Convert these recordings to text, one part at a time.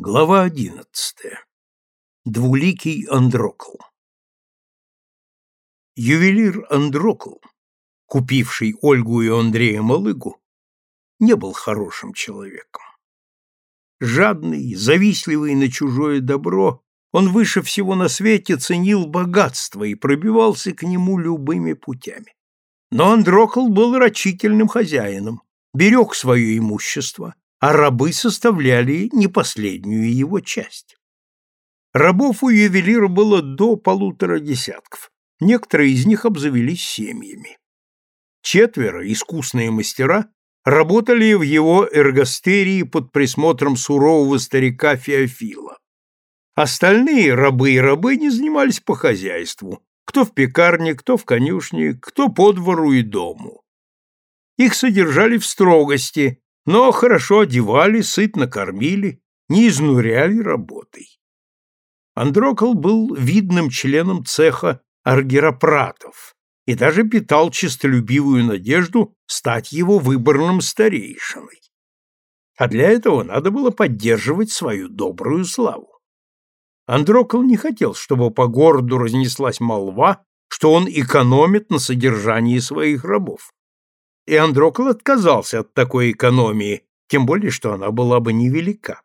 Глава одиннадцатая. Двуликий Андрокл. Ювелир Андрокл, купивший Ольгу и Андрея Малыгу, не был хорошим человеком. Жадный, завистливый на чужое добро, он выше всего на свете ценил богатство и пробивался к нему любыми путями. Но Андрокл был рачительным хозяином, берег свое имущество, а рабы составляли не последнюю его часть. Рабов у ювелира было до полутора десятков, некоторые из них обзавелись семьями. Четверо, искусные мастера, работали в его эргостерии под присмотром сурового старика Феофила. Остальные рабы и рабыни занимались по хозяйству, кто в пекарне, кто в конюшне, кто по двору и дому. Их содержали в строгости, но хорошо одевали, сытно кормили, не изнуряли работой. Андрокл был видным членом цеха аргиропратов и даже питал честолюбивую надежду стать его выборным старейшиной. А для этого надо было поддерживать свою добрую славу. Андрокл не хотел, чтобы по городу разнеслась молва, что он экономит на содержании своих рабов и Андрокл отказался от такой экономии, тем более, что она была бы невелика.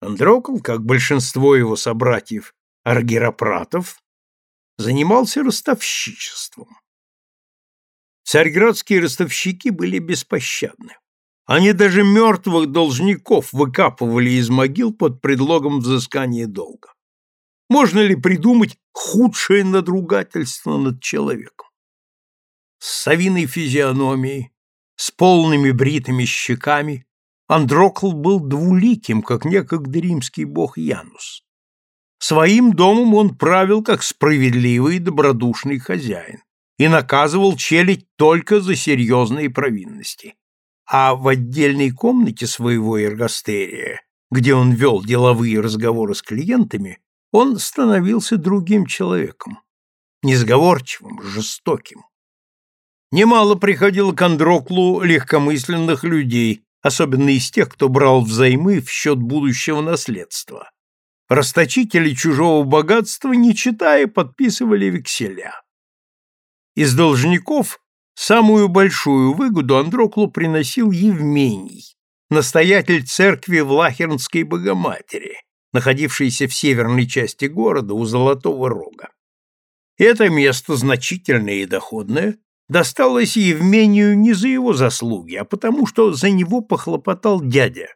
Андрокл, как большинство его собратьев аргиропратов, занимался ростовщичеством. Царьградские ростовщики были беспощадны. Они даже мертвых должников выкапывали из могил под предлогом взыскания долга. Можно ли придумать худшее надругательство над человеком? С совиной физиономией, с полными бритыми щеками, Андрокл был двуликим, как некогда римский бог Янус. Своим домом он правил как справедливый и добродушный хозяин и наказывал челядь только за серьезные провинности. А в отдельной комнате своего эргостерия, где он вел деловые разговоры с клиентами, он становился другим человеком, несговорчивым, жестоким. Немало приходило к Андроклу легкомысленных людей, особенно из тех, кто брал взаймы в счет будущего наследства. Расточители чужого богатства, не читая, подписывали векселя. Из должников самую большую выгоду Андроклу приносил Евмений, настоятель церкви Влахернской Богоматери, находившейся в северной части города у Золотого Рога. Это место значительное и доходное досталось Евмению не за его заслуги, а потому, что за него похлопотал дядя,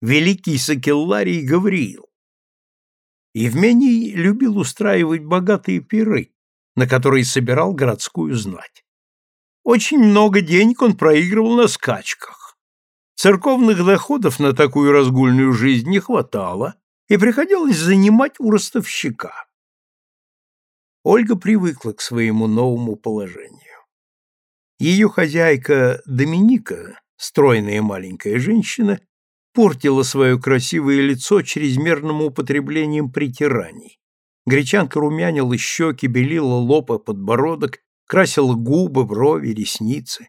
великий Сакелларий Гавриил. Евмений любил устраивать богатые пиры, на которые собирал городскую знать. Очень много денег он проигрывал на скачках. Церковных доходов на такую разгульную жизнь не хватало, и приходилось занимать у ростовщика. Ольга привыкла к своему новому положению. Ее хозяйка Доминика, стройная маленькая женщина, портила свое красивое лицо чрезмерным употреблением притираний. Гречанка румянила щеки, белила лоб и подбородок, красила губы, брови, ресницы.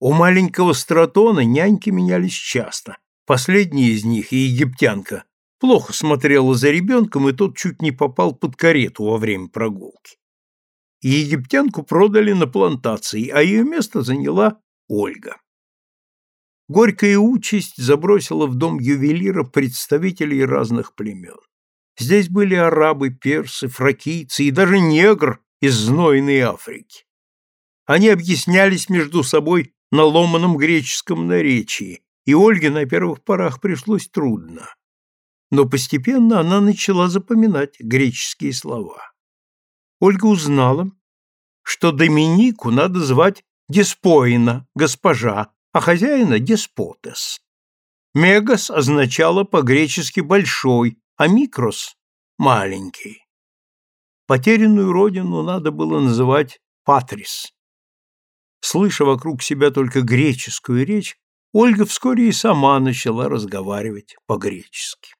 У маленького стратона няньки менялись часто. Последняя из них, и египтянка, плохо смотрела за ребенком, и тот чуть не попал под карету во время прогулки египтянку продали на плантации, а ее место заняла Ольга. Горькая участь забросила в дом ювелира представителей разных племен. Здесь были арабы, персы, фракийцы и даже негр из знойной Африки. Они объяснялись между собой на ломаном греческом наречии, и Ольге на первых порах пришлось трудно. Но постепенно она начала запоминать греческие слова. Ольга узнала, что Доминику надо звать Деспоина, госпожа, а хозяина Деспотес. Мегас означало по-гречески «большой», а Микрос — «маленький». Потерянную родину надо было называть Патрис. Слыша вокруг себя только греческую речь, Ольга вскоре и сама начала разговаривать по-гречески.